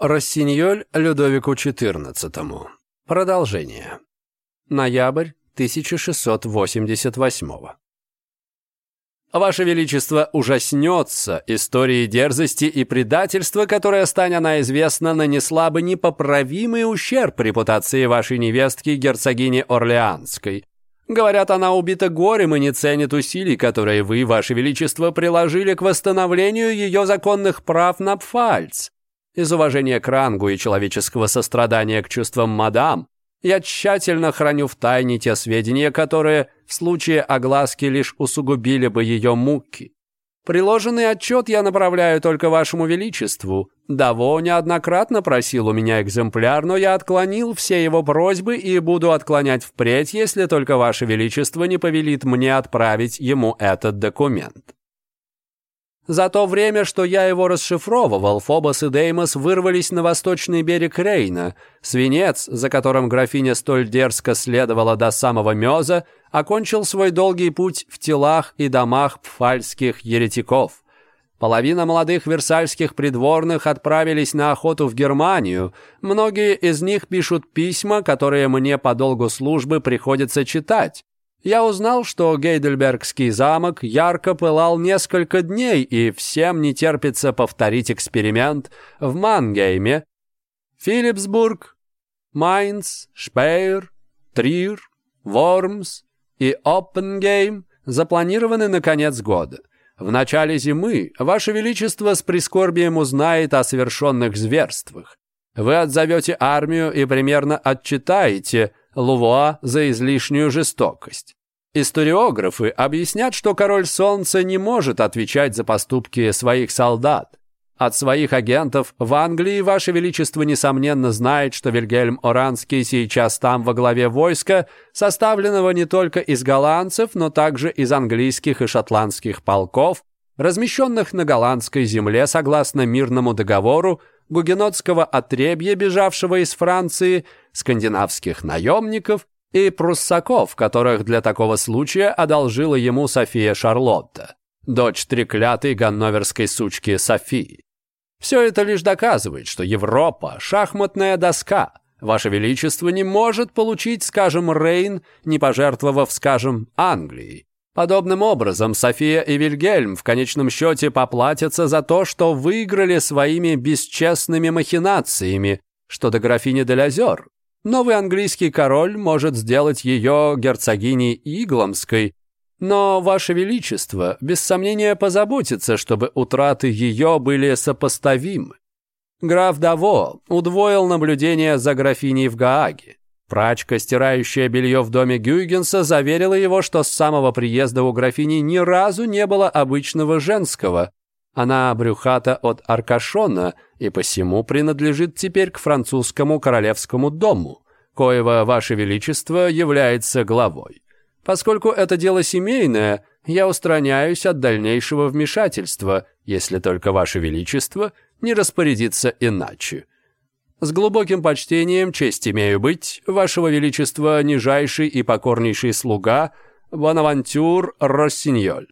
Рассиньоль Людовику XIV. Продолжение. Ноябрь 1688. Ваше Величество ужаснется истории дерзости и предательства, которая, стань она известна, нанесла бы непоправимый ущерб репутации вашей невестки, герцогини Орлеанской. Говорят, она убита горем и не ценит усилий, которые вы, Ваше Величество, приложили к восстановлению ее законных прав на Пфальц. Из уважения к рангу и человеческого сострадания к чувствам мадам, я тщательно храню в тайне те сведения, которые в случае огласки лишь усугубили бы ее муки. Приложенный отчет я направляю только вашему величеству. Даво неоднократно просил у меня экземпляр, но я отклонил все его просьбы и буду отклонять впредь, если только ваше величество не повелит мне отправить ему этот документ. За то время, что я его расшифровывал, Фобос и Деймос вырвались на восточный берег Рейна. Свинец, за которым графиня столь дерзко следовала до самого Мёза, окончил свой долгий путь в телах и домах пфальских еретиков. Половина молодых версальских придворных отправились на охоту в Германию. Многие из них пишут письма, которые мне по долгу службы приходится читать. Я узнал, что Гейдельбергский замок ярко пылал несколько дней, и всем не терпится повторить эксперимент в Мангейме. Филипсбург, Майнц, Шпейр, Трир, Вормс и Оппенгейм запланированы на конец года. В начале зимы Ваше Величество с прискорбием узнает о совершенных зверствах. Вы отзовете армию и примерно отчитаете, Лувуа за излишнюю жестокость. Историографы объяснят, что король солнца не может отвечать за поступки своих солдат. От своих агентов в Англии Ваше Величество несомненно знает, что Вильгельм Оранский сейчас там во главе войска, составленного не только из голландцев, но также из английских и шотландских полков, размещенных на голландской земле согласно мирному договору, гугенотского отребья, бежавшего из Франции, скандинавских наемников и пруссаков, которых для такого случая одолжила ему София Шарлотта, дочь треклятой ганноверской сучки Софии. Все это лишь доказывает, что Европа – шахматная доска. Ваше Величество не может получить, скажем, Рейн, не пожертвовав, скажем, Англией. Подобным образом София и Вильгельм в конечном счете поплатятся за то, что выиграли своими бесчестными махинациями, что до графини Делязер. Новый английский король может сделать ее герцогиней Игломской, но, Ваше Величество, без сомнения позаботится, чтобы утраты ее были сопоставимы. Граф Даво удвоил наблюдение за графиней в Гааге. Прачка, стирающая белье в доме Гюйгенса, заверила его, что с самого приезда у графини ни разу не было обычного женского. Она брюхата от Аркашона и посему принадлежит теперь к французскому королевскому дому, коего Ваше Величество является главой. Поскольку это дело семейное, я устраняюсь от дальнейшего вмешательства, если только Ваше Величество не распорядится иначе. С глубоким почтением честь имею быть, Вашего Величества, нижайший и покорнейший слуга, Бонавантюр Россиньоль.